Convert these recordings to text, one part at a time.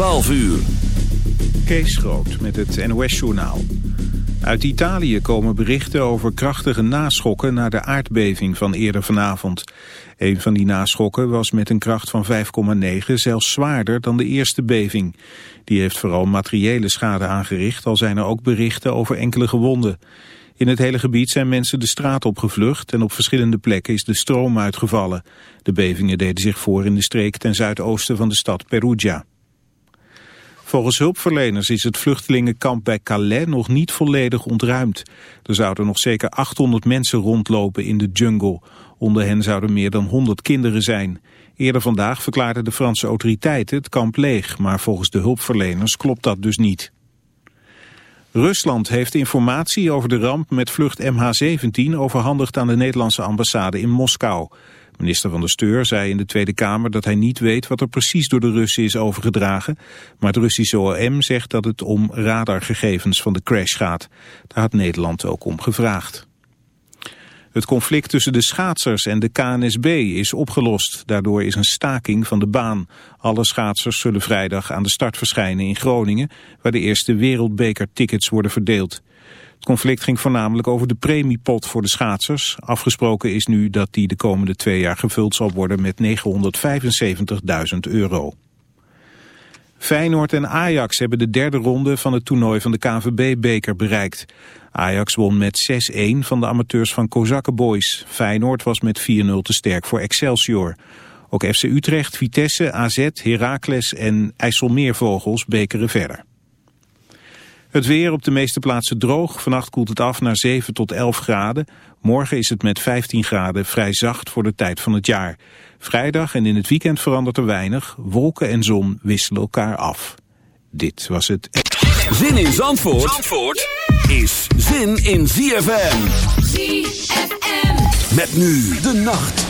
12 uur. Kees Groot met het NOS-journaal. Uit Italië komen berichten over krachtige naschokken na de aardbeving van eerder vanavond. Een van die naschokken was met een kracht van 5,9 zelfs zwaarder dan de eerste beving. Die heeft vooral materiële schade aangericht, al zijn er ook berichten over enkele gewonden. In het hele gebied zijn mensen de straat opgevlucht en op verschillende plekken is de stroom uitgevallen. De bevingen deden zich voor in de streek ten zuidoosten van de stad Perugia. Volgens hulpverleners is het vluchtelingenkamp bij Calais nog niet volledig ontruimd. Er zouden nog zeker 800 mensen rondlopen in de jungle. Onder hen zouden meer dan 100 kinderen zijn. Eerder vandaag verklaarden de Franse autoriteiten het kamp leeg, maar volgens de hulpverleners klopt dat dus niet. Rusland heeft informatie over de ramp met vlucht MH17 overhandigd aan de Nederlandse ambassade in Moskou. Minister van de Steur zei in de Tweede Kamer dat hij niet weet wat er precies door de Russen is overgedragen. Maar het Russische OM zegt dat het om radargegevens van de crash gaat. Daar had Nederland ook om gevraagd. Het conflict tussen de schaatsers en de KNSB is opgelost. Daardoor is een staking van de baan. Alle schaatsers zullen vrijdag aan de start verschijnen in Groningen... waar de eerste wereldbekertickets worden verdeeld. Het conflict ging voornamelijk over de premiepot voor de schaatsers. Afgesproken is nu dat die de komende twee jaar gevuld zal worden met 975.000 euro. Feyenoord en Ajax hebben de derde ronde van het toernooi van de KNVB-beker bereikt. Ajax won met 6-1 van de amateurs van Kozakke Boys. Feyenoord was met 4-0 te sterk voor Excelsior. Ook FC Utrecht, Vitesse, AZ, Heracles en IJsselmeervogels bekeren verder. Het weer op de meeste plaatsen droog. Vannacht koelt het af naar 7 tot 11 graden. Morgen is het met 15 graden vrij zacht voor de tijd van het jaar. Vrijdag en in het weekend verandert er weinig. Wolken en zon wisselen elkaar af. Dit was het... Zin in Zandvoort, Zandvoort is zin in ZFM. ZFM. Met nu de nacht.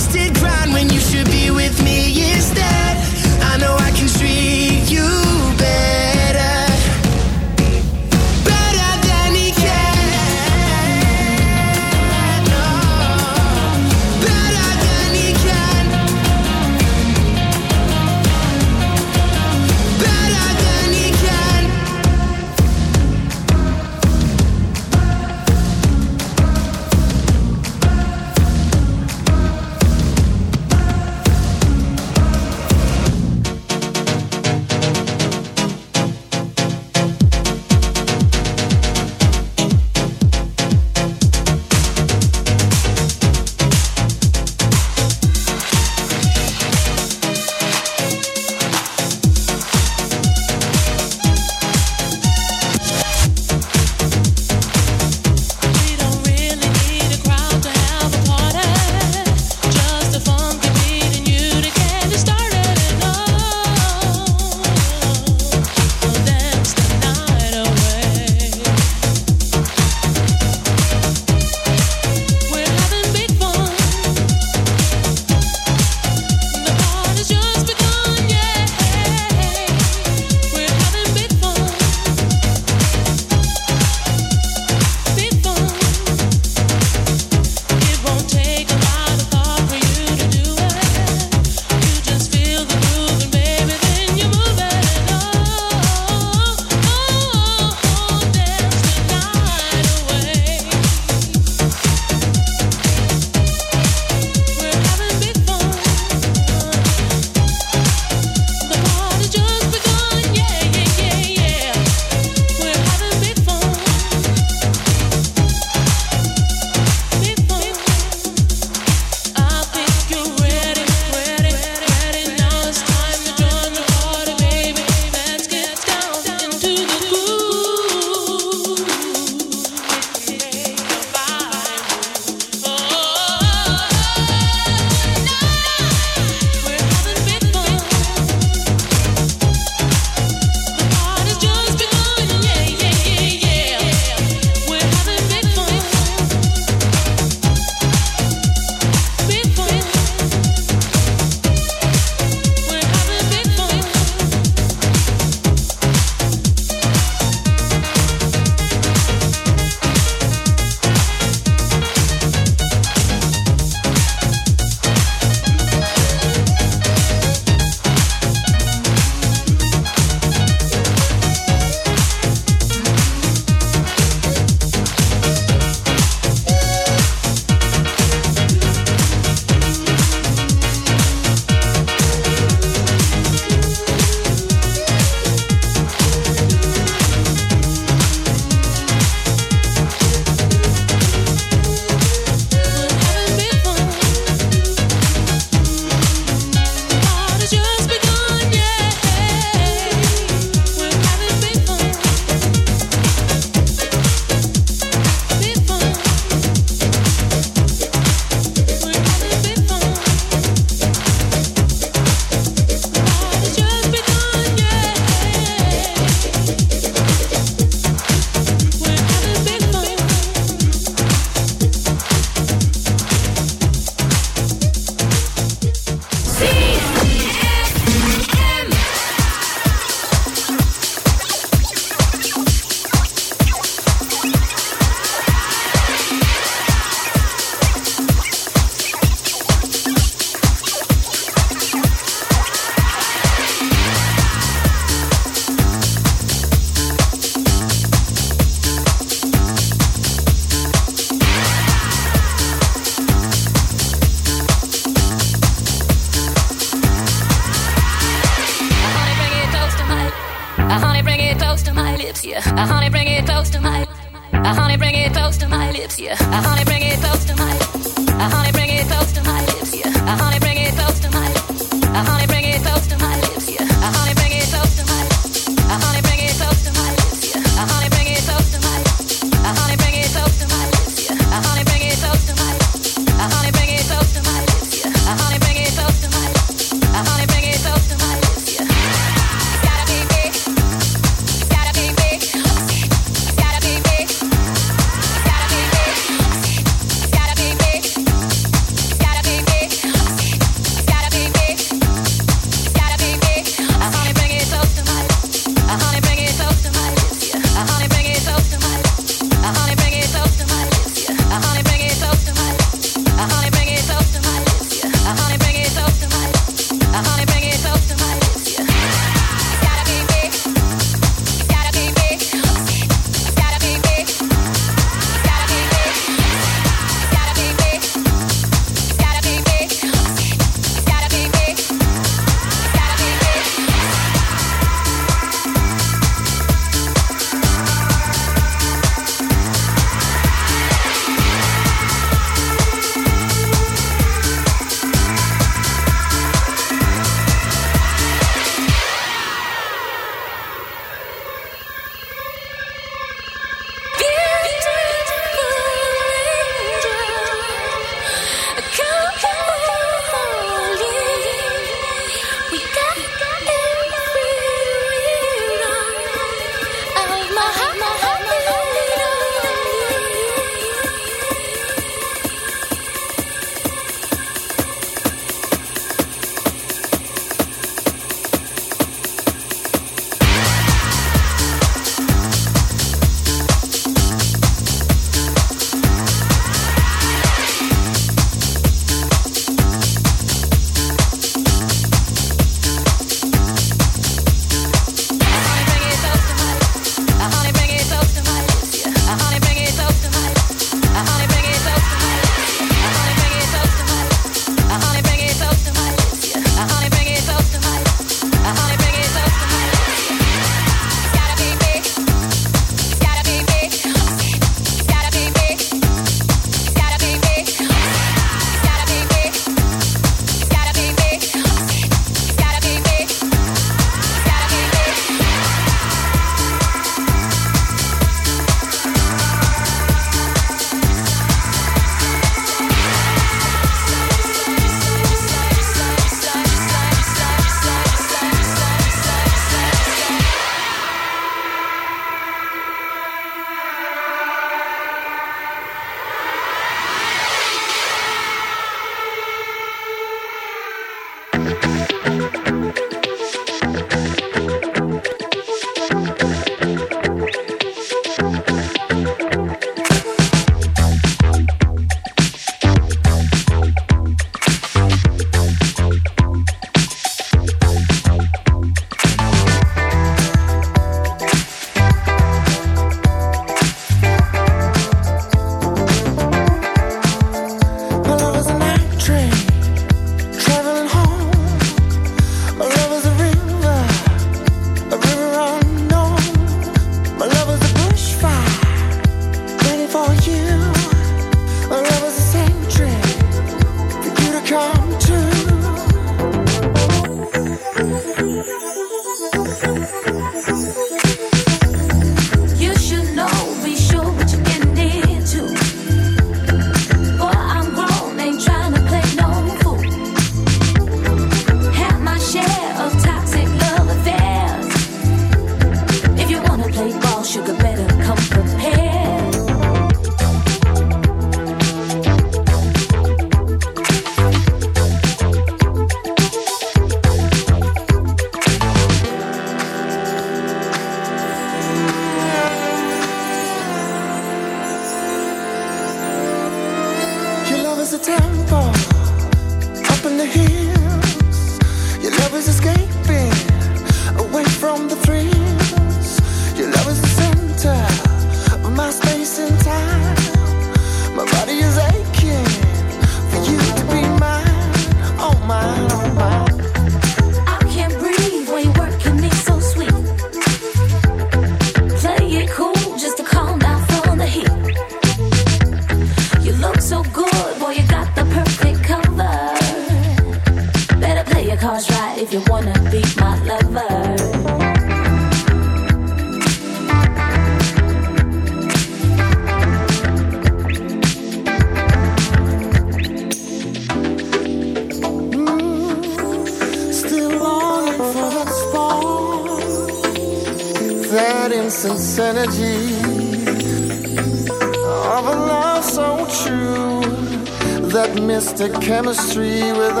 chemistry with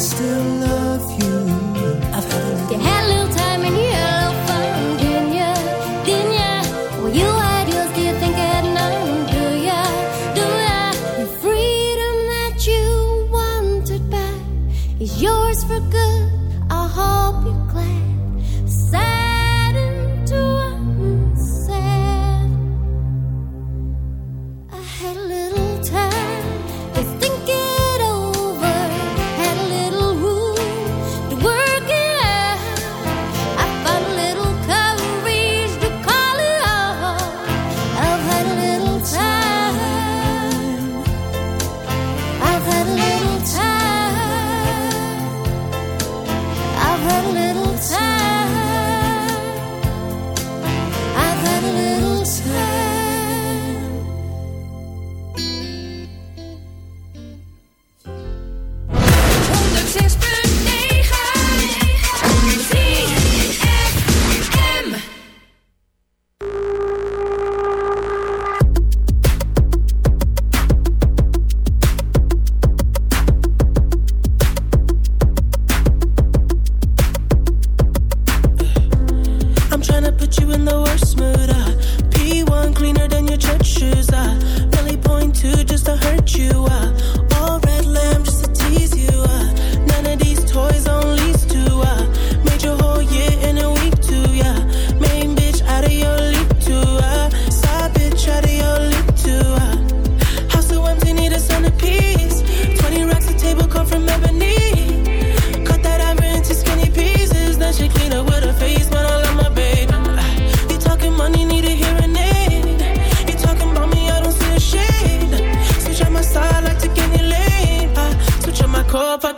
still love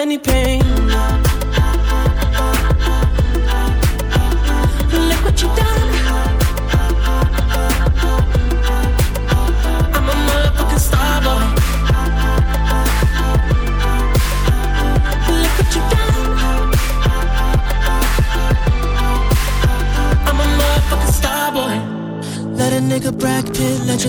any pain.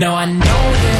Now I know that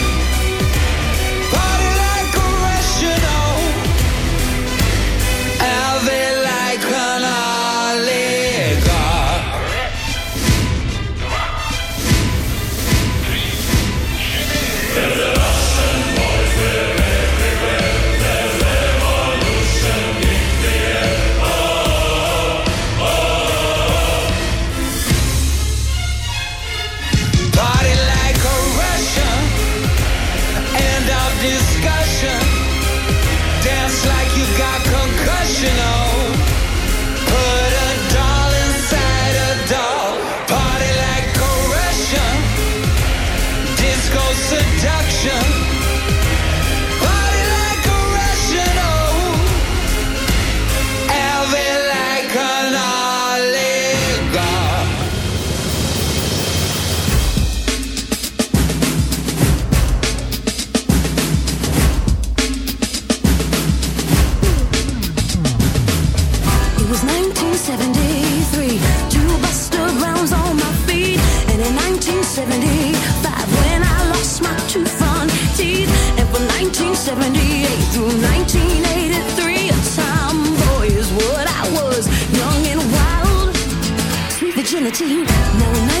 virginity. No, no.